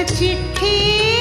चिट्ठी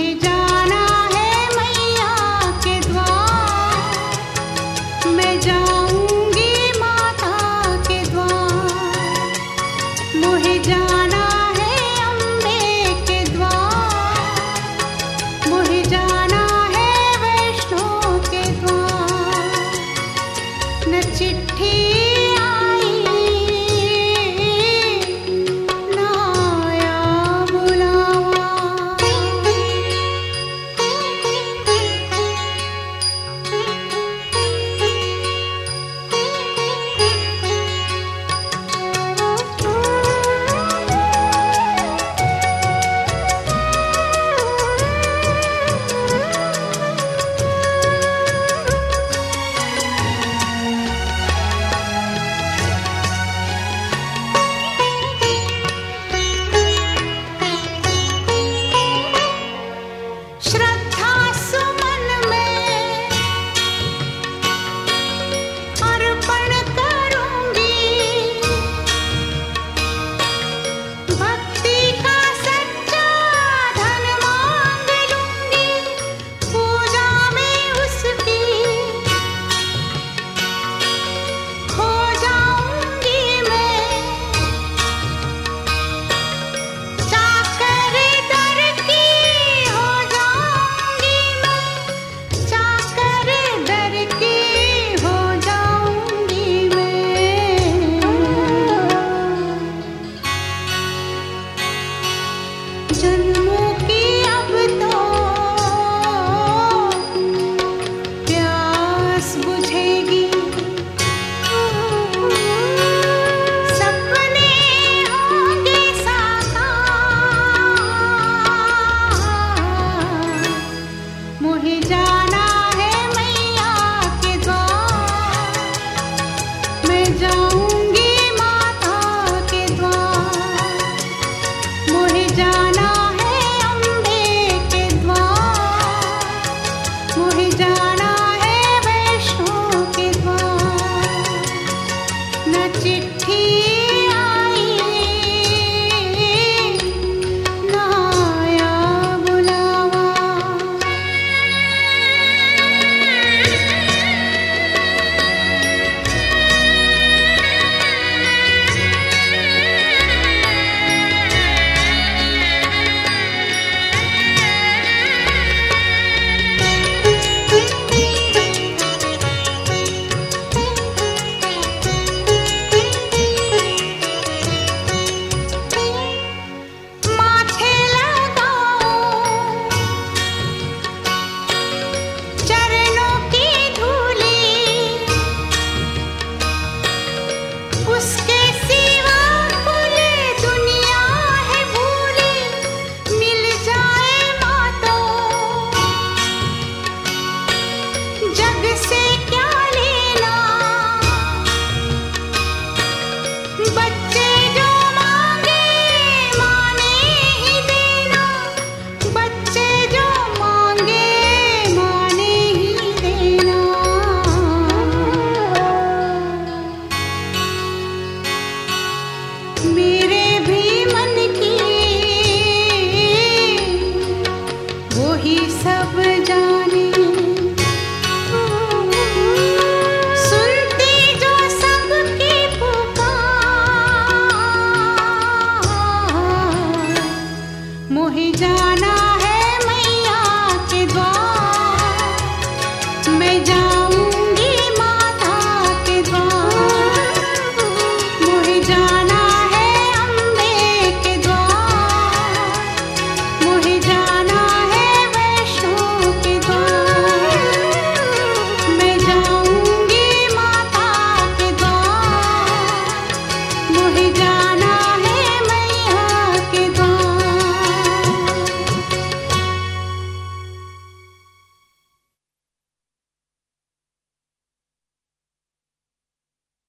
ही जा